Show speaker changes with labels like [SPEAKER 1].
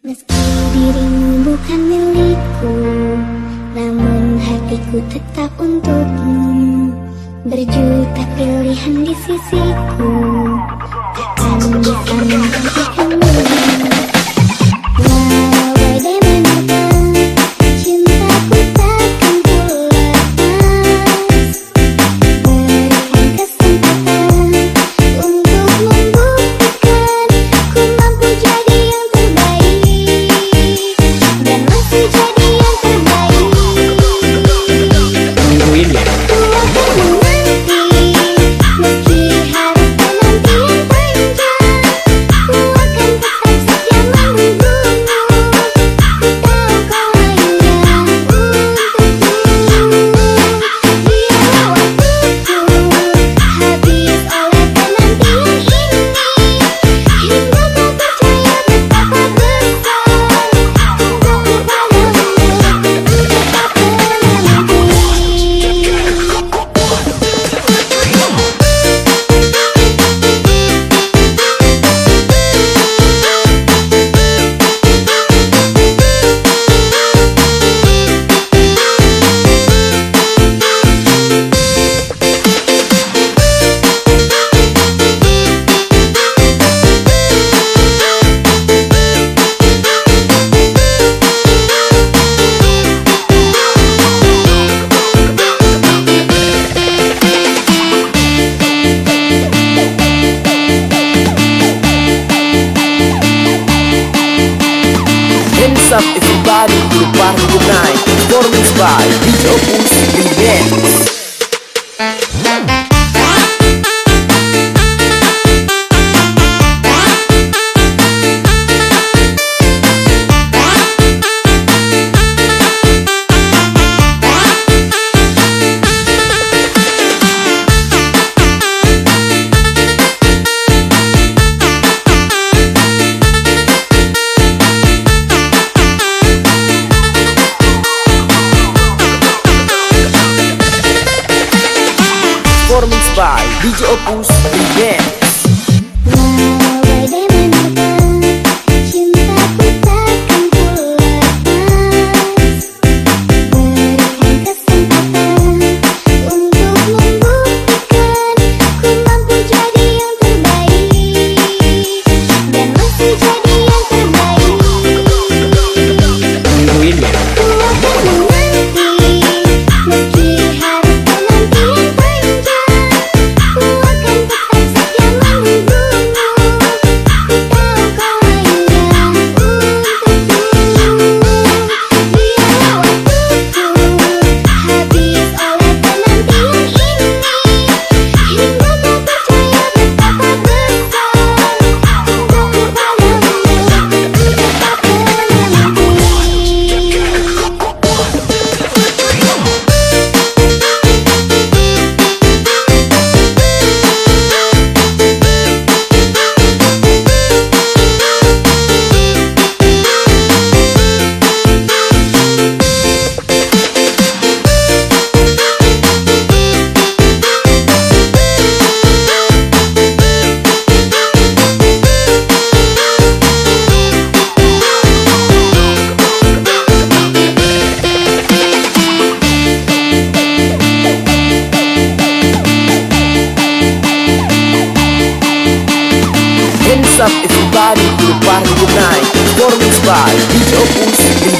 [SPEAKER 1] Meski dirimu bukan milikku Namun hatiku tetap untukmu. Berjuta pilihan di sisiku Takkan bisa menggantikanmu
[SPEAKER 2] What's up everybody? To the party tonight. Performance by. DJ opus, yeah. 来，你就不是。